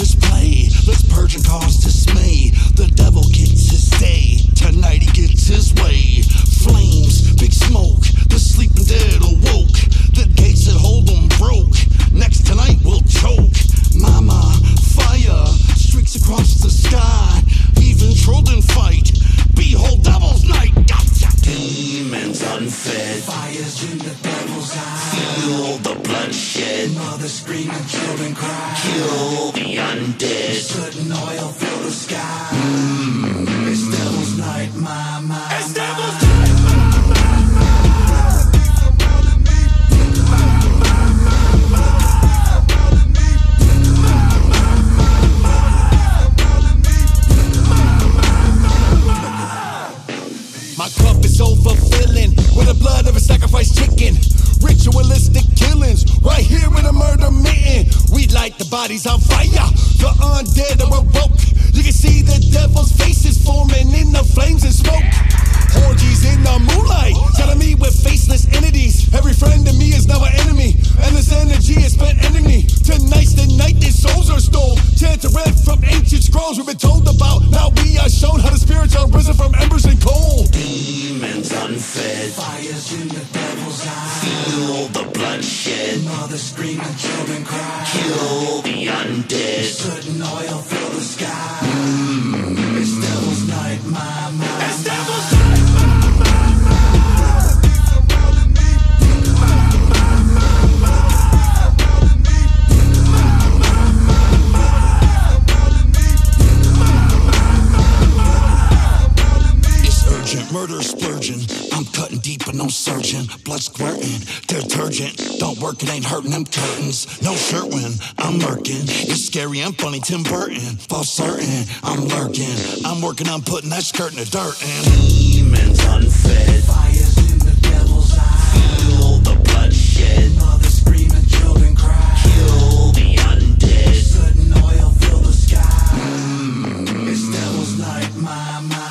Let's play, let's purge and cause dismay. The devil gets his day. Tonight he gets Demons. Fires in the devil's eyes. Fuel the bloodshed. Mothers scream and children cry. Kill the undead. Soot and oil fill the sky. It's cup is overfilling with the blood of a sacrificed chicken. Ritualistic killings, right here in a murder mitten. We light the bodies on fire. The undead are awoke. You can see the devil's faces forming in the flames and smoke. Orgies in the moonlight, telling me we're faceless entities. Every friend of me is now an enemy, and this energy is spent enemy. Tonight's the night their souls are stole. Chant to read from ancient scrolls we've been told about. Now we are shown how the spirits are risen from embers and coal. Unfed. Fires in the devil's eyes. Fuel the bloodshed. Mothers scream and children cry. Kill the undead. Soot and oil fill the sky. Mmm. urgent, murder splurging. I'm cutting deep but no surgeon. Blood squirting, detergent. Don't work, it ain't hurting them curtains. No shirt when I'm lurking. It's scary and funny, Tim Burton. False certain, I'm lurking. I'm working on putting that skirt in the dirt and. Demons unfed. Fires in the devil's eye. Feel the bloodshed. Mothers screaming, children cry. Kill the undead. Sudden oil fill the sky. Mm. It's devil's night, my mind.